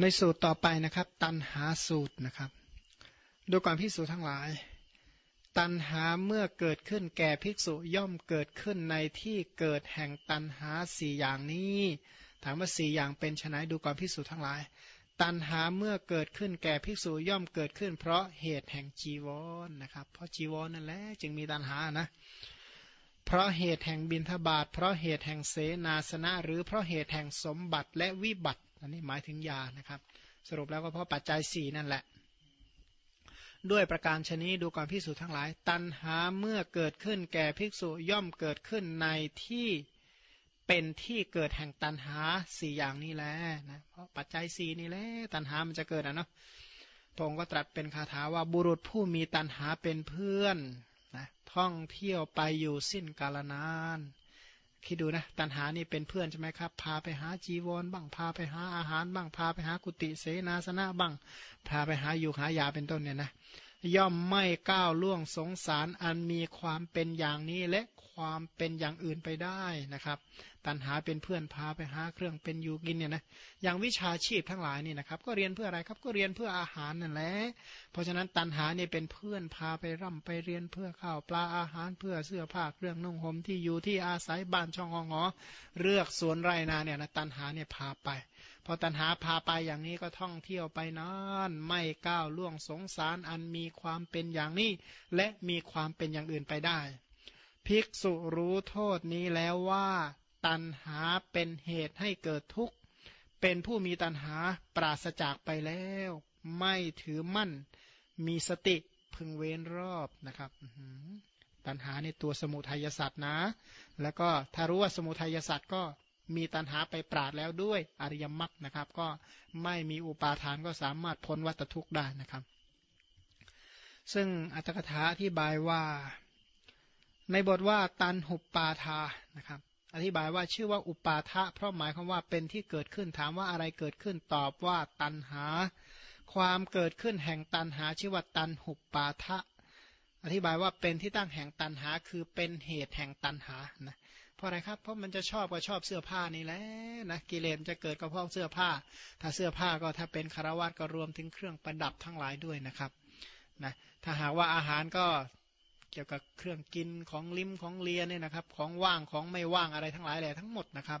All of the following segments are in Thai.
ในสูตรต่อไปนะครับ ตันหาสูตรนะครับ ดูก่อนพิสูจทั้งหลาย ตันหาเมื่อเกิดขึ้นแก่ภิกษุย่อมเกิดขึ้นในที่เกิดแห่งตันหาสี่อย่างนี้ ถามว่าสี่อย่างเป็นไนดูก่อนพิสูจทั้งหลาย ตันหาเมื่อเกิดขึ้นแก่ภิกษุย่อมเกิดขึ้น เพราะเหตุแห่งจีวรนนะครับ เพราะจีวรนนั่นแหละจึงมีตันหานะ เพราะเหตุแห่งบินทบาทเพราะเหตุแห่งเสนาสนะ หรือเพราะเหตุแห่งสมบัติและวิบัติ อันนี้หมายถึงยานะครับ สรุปแล้วก็เพราะปัจจัยสี่นั่นแหละ ด้วยประการชนี้ดูก่อนพิสูจทั้งหลาย ตันหาเมื่อเกิดขึ้นแก่ภิกษุย่อมเกิดขึ้นในที่เป็นที่เกิดแห่งตันหาสี่อย่างนี้แหละนะเพราะปัจจัยสี่นี่แหละตันหามันจะเกิดอะเนาะพระองค์ก็ตรัสเป็นคาถาว่าบุรุษผู้มีตันหาเป็นเพื่อน นะท่องเที่ยวไปอยู่สิ้นกาลนาน คิดดูนะ ตันหานี่เป็นเพื่อนใช่ไหมครับ พาไปหาจีวรบ้างพาไปหาอาหารบ้างพาไปหากุฏิเสนาสนะบ้างพาไปหาอยู่หายาเป็นต้นเนี่ยนะ ย่อมไม่ก้าวล่วงสงสารอันมีความเป็นอย่างนี้และความเป็นอย่างอื่นไปได้นะครับ ตันหาเป็นเพื่อนพาไปหาเครื่องเป็นอยู่กินเนี่ยนะอย่างวิชาชีพทั้งหลายนี่นะครับ ก็เรียนเพื่ออะไรครับก็เรียนเพื่ออาหารนั่นแหละเพราะฉะนั้นตันหาเนี่ยเป็นเพื่อนพาไปร่ำไปเรียนเพื่อข้าวปลาอาหารเพื่อเสื้อผ้าเครื่องนุ่งห่มที่อยู่ที่อาศัยบ้านช่องหอเลือกสวนไรนาเนี่ยนะตันหาเนี่ยพาไป พอตันหาพาไปอย่างนี้ก็ท่องเที่ยวไปนานไม่ก้าวล่วงสงสารอันมีความเป็นอย่างนี้ และมีความเป็นอย่างอื่นไปได้ ภิกษุรู้โทษนี้แล้วว่า ตันหาเป็นเหตุให้เกิดทุกข์ เป็นผู้มีตันหาปราศจากไปแล้ว ไม่ถือมั่น มีสติพึงเว้นรอบนะครับตันหาในตัวสมุทัยสัตว์นะ แล้วก็ถ้ารู้ว่าสมุทัยสัตว์ก็ มีตันหาไปปราดแล้วด้วยอริยมรรคนะครับ ก็ไม่มีอุปาทานก็สามารถพ้นวัตทุกข์ได้นะครับ ซึ่งอัตถกถาอธิบายว่า ในบทว่าตันหุปปาทานะครับ อธิบายว่าชื่อว่าอุปาทะเพราะหมายความว่าเป็นที่เกิดขึ้นถามว่าอะไรเกิดขึ้นตอบว่าตันหา ความเกิดขึ้นแห่งตันหาชื่อว่าตันหุปปาทะอธิบายว่าเป็นที่ตั้งแห่งตันหาคือเป็นเหตุแห่งตันหานะ เพราะอะไรครับ เพราะมันจะชอบก็ชอบเสื้อผ้านี่แหละนะกิเลสจะเกิดก็เพราะเสื้อผ้า ถ้าเสื้อผ้าก็ถ้าเป็นคารวะก็รวมถึงเครื่องประดับทั้งหลายด้วยนะครับนะถ้าหากว่าอาหารก็เกี่ยวกับเครื่องกินของลิ้มของเลียเนี่ยนะครับ ของว่างของไม่ว่างอะไรทั้งหลายแหละทั้งหมดนะครับ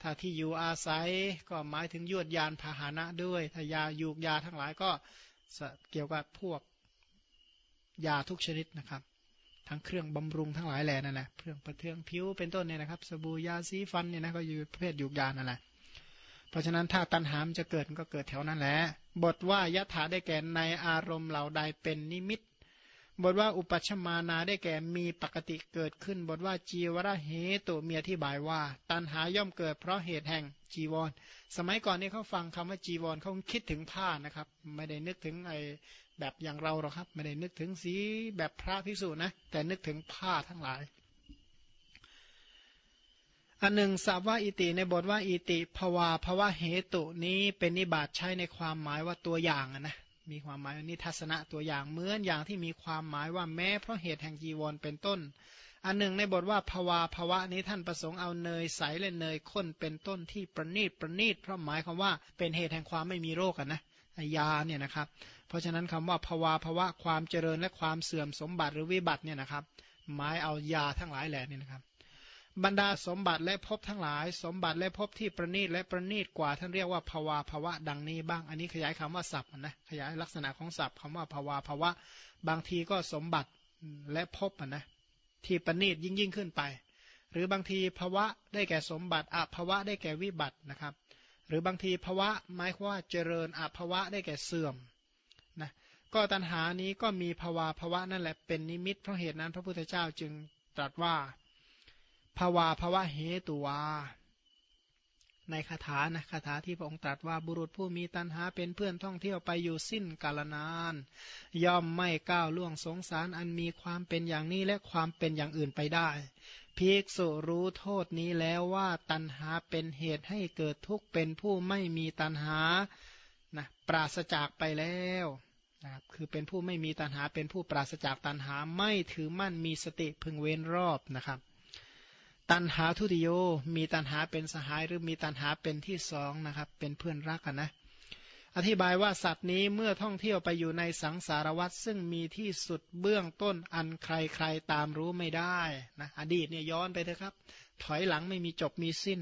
ถ้าที่อยู่อาศัยก็หมายถึงยวดยานพาหนะด้วยถ้ายายูกยาทั้งหลายก็เกี่ยวกับพวกยาทุกชนิดนะครับ ทั้งเครื่องบำรุงทั้งหลายแหล่นั่นแหละเครื่องประเทืองผิวเป็นต้นเนี่ยนะครับ สบู่ยาสีฟันเนี่ยนะก็อยู่ประเภทยูกยานั่นแหละเพราะฉะนั้นถ้าตัณหามจะเกิดก็เกิดแถวนั้นแหละบทว่ายะถาได้แก่ในอารมณ์เหล่าใดเป็นนิมิต บทว่าอุปชมานาได้แก่มีปกติเกิดขึ้น บทว่าจีวระเหตุเมีอธิบายว่า ตันหาย่อมเกิดเพราะเหตุแห่งจีวร สมัยก่อนนี่เขาฟังคำว่าจีวรเขาคิดถึงผ้านะครับ ไม่ได้นึกถึงไอ้ แบบอย่างเราหรอกครับ ไม่ได้นึกถึงสีแบบพระภิกษุนะ แต่นึกถึงผ้าทั้งหลาย อันหนึ่งสาว่าอิติในบทว่าอิติภวาภวะเหตุนี้เป็นนิบาตใช้ในความหมายว่าตัวอย่างนะมีความหมายนิทัศนะตัวอย่างเหมือนอย่างที่มีความหมายว่าแม้เพราะเหตุแห่งจีวรเป็นต้น อันหนึ่งในบทว่าภาวาภาวะนี้ท่านประสงค์เอาเนยใสและเนยข้นเป็นต้นที่ประณีตประณีตเพราะหมายความว่าเป็นเหตุแห่งความไม่มีโรคนะยาเนี่ยนะครับ เพราะฉะนั้นคำว่าภาวาภาวะความเจริญและความเสื่อมสมบัติหรือวิบัติเนี่ยนะครับหมายเอายาทั้งหลายแหล่นี่นะครับบรรดาสมบัติและภพทั้งหลาย สมบัติและภพที่ประณีตและประณีตกว่าท่านเรียกว่าภาวาภาวะดังนี้บ้าง อันนี้ขยายคำว่าศัพท์นะขยายลักษณะของศัพท์คำว่าภาวาภาวะ บางทีก็สมบัติและภพนะที่ประณีตยิ่งยิ่งขึ้นไป หรือบางทีภาวะได้แก่สมบัติอภาวะได้แก่วิบัตินะครับ หรือบางทีภาวะหมายว่าเจริญอภาวะได้แก่เสื่อม ก็ตัณหานี้ก็มีภาวาภาวะนั่นแหละเป็นนิมิตเพราะเหตุนั้นพระพุทธเจ้าจึงตรัสว่าภาวาภาวะเหตุวาในคาถานะคาถาที่พระองค์ตรัสว่าบุรุษผู้มีตัณหาเป็นเพื่อนท่องเที่ยวไปอยู่สิ้นกาลนาน ย่อมไม่ก้าวล่วงสงสารอันมีความเป็นอย่างนี้และความเป็นอย่างอื่นไปได้ภิกษุรู้โทษนี้แล้วว่าตัณหาเป็นเหตุให้เกิดทุกข์เป็นผู้ไม่มีตัณหานะปราศจากไปแล้ว นะครับคือเป็นผู้ไม่มีตัณหาเป็นผู้ปราศจากตัณหาไม่ถือมั่นมีสติพึงเว้นรอบนะครับ ตันหาทุติโยมีตันหาเป็นสหายหรือมีตันหาเป็นที่สองนะครับ เป็นเพื่อนรักกันนะ อธิบายว่าสัตว์นี้เมื่อท่องเที่ยวไปอยู่ในสังสารวัฏซึ่งมีที่สุดเบื้องต้นอันใครๆตามรู้ไม่ได้นะอดีตเนี่ยย้อนไปเถอะครับ ถอยหลังไม่มีจบมีสิ้น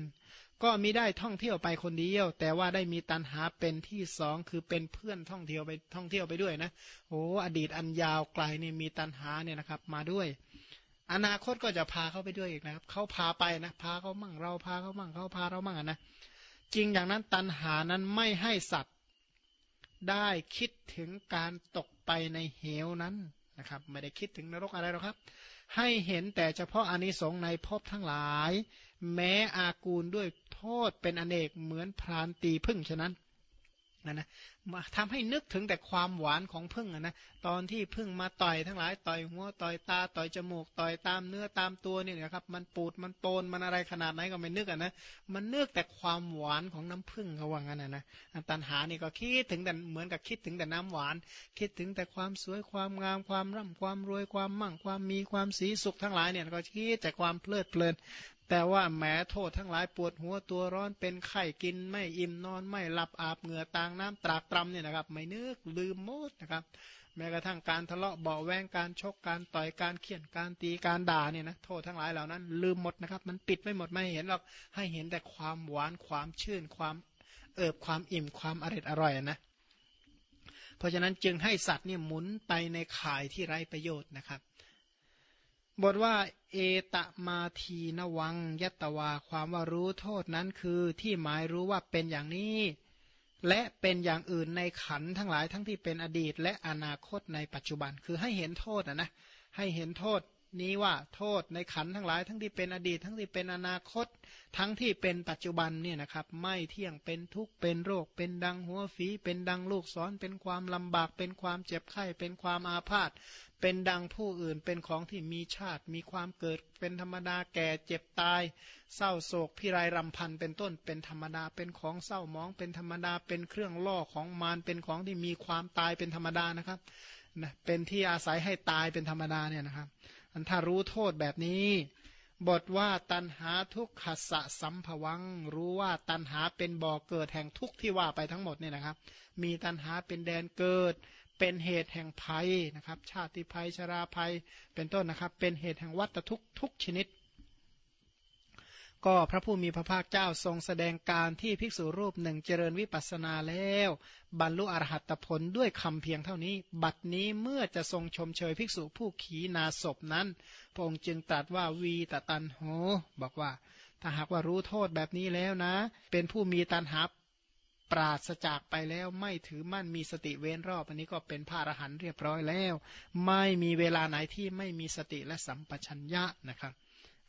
ก็มิได้ท่องเที่ยวไปคนเดียว แต่ว่าได้มีตันหาเป็นที่สองคือเป็นเพื่อนท่องเที่ยวไปท่องเที่ยวไปด้วยนะโอ้อดีตอันยาวไกลนี่มีตันหาเนี่ยนะครับมาด้วย อนาคตก็จะพาเขาไปด้วยอีกนะครับเขาพาไปนะพาเขามั่งเราพาเขามั่งเขาพาเรามั่งนะจริงอย่างนั้นตันหานั้นไม่ให้สัตว์ได้คิดถึงการตกไปในเหวนั้นนะครับ ไม่ได้คิดถึงนรกอะไรหรอกครับ ให้เห็นแต่เฉพาะอานิสงส์ในภพทั้งหลาย แม้อากูลด้วย โทษเป็นอเนกเหมือนพรานตีพึ่งฉะนั้นนะนะทำให้นึกถึงแต่ความหวานของพึ่งนะตอนที่พึ่งมาต่อยทั้งหลายต่อยหัวต่อยตาต่อยจมูกต่อยตามเนื้อตามตัวนี่นะครับ มันปูดมันโปนมันอะไรขนาดไหนก็ไม่นึกอะนะมันนึกแต่ความหวานของน้ำพึ่งเขาว่างั้นนะนะตันหานี่ก็คิดถึงแต่เหมือนกับคิดถึงแต่น้ำหวาน คิดถึงแต่ความสวยความงามความร่ำความรวยความมั่งความมีความสีสุขทั้งหลายเนี่ยก็คิดแต่ความเพลิดเพลิน แต่ว่าแม้โทษทั้งหลายปวดหัวตัวร้อนเป็นไข้กินไม่อิ่มนอนไม่หลับอาบเหงื่อต่างน้ำตรากตรำเนี่ยนะครับ ไม่นึกลืมหมดนะครับ แม้กระทั่งการทะเลาะเบาแวงการชกการต่อยการเขี่ยนการตีการด่าเนี่ยนะโทษทั้งหลายเหล่านั้น ลืมหมดนะครับ มันปิดไม่หมดไม่เห็นหรอกให้เห็นแต่ความหวานความชื่น ความเอิบความอิ่มความอร่อยอร่อยนะเพราะฉะนั้นจึงให้สัตว์เนี่ยหมุนไปในข่ายที่ไร้ประโยชน์นะครับ บทว่าเอตมาทีนวังยตวาความว่ารู้โทษนั้นคือที่หมายรู้ว่าเป็นอย่างนี้ และเป็นอย่างอื่นในขันทั้งหลายทั้งที่เป็นอดีต และอนาคตในปัจจุบันคือให้เห็นโทษนะนะให้เห็นโทษ นี้ว่าโทษในขันทั้งหลาย ทั้งที่เป็นอดีต ทั้งที่เป็นอนาคต ทั้งที่เป็นปัจจุบันเนี่ยนะครับ ไม่เที่ยงเป็นทุกข์เป็นโรค เป็นดังหัวฝีเป็นดังลูกศรเป็นความลำบาก เป็นความเจ็บไข้เป็นความอาพาธเป็นดังผู้อื่นเป็นของที่มีชาติ มีความเกิดเป็นธรรมดาแก่เจ็บตาย เศร้าโศกพิไรรำพันเป็นต้นเป็นธรรมดาเป็นของเศร้ามอง เป็นธรรมดาเป็นเครื่องล่อของมารเป็นของที่มีความตายเป็นธรรมดานะครับนะเป็นที่อาศัยให้ตายเป็นธรรมดาเนี่ยนะครับ อันถ้ารู้โทษแบบนี้ บทว่าตันหาทุกขสะสัมภวัง รู้ว่าตันหาเป็นบ่อเกิดแห่งทุกที่ว่าไปทั้งหมดเนี่ยนะครับ มีตันหาเป็นแดนเกิด เป็นเหตุแห่งภัยนะครับ ชาติภัยชราภัย เป็นต้นนะครับ เป็นเหตุแห่งวัตทุกทุกชนิด ก็พระผู้มีพระภาคเจ้าทรงแสดงการที่ภิกษุรูปหนึ่งเจริญวิปัสสนาแล้ว บรรลุอรหัตผลด้วยคำเพียงเท่านี้ บัดนี้เมื่อจะทรงชมเชยภิกษุผู้ขีนาศพนั้น พระองค์จึงตรัสว่าวีตตันโหบอกว่า ถ้าหากว่ารู้โทษแบบนี้แล้วนะ เป็นผู้มีตันหาปราศจากไปแล้วไม่ถือมั่นมีสติเว้นรอบ อันนี้ก็เป็นพระอรหันต์เรียบร้อยแล้ว ไม่มีเวลาไหนที่ไม่มีสติและสัมปชัญญะนะครับ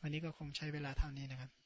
วันนี้ก็คงใช้เวลาเท่านี้นะครับ